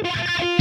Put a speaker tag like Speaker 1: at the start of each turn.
Speaker 1: Wow.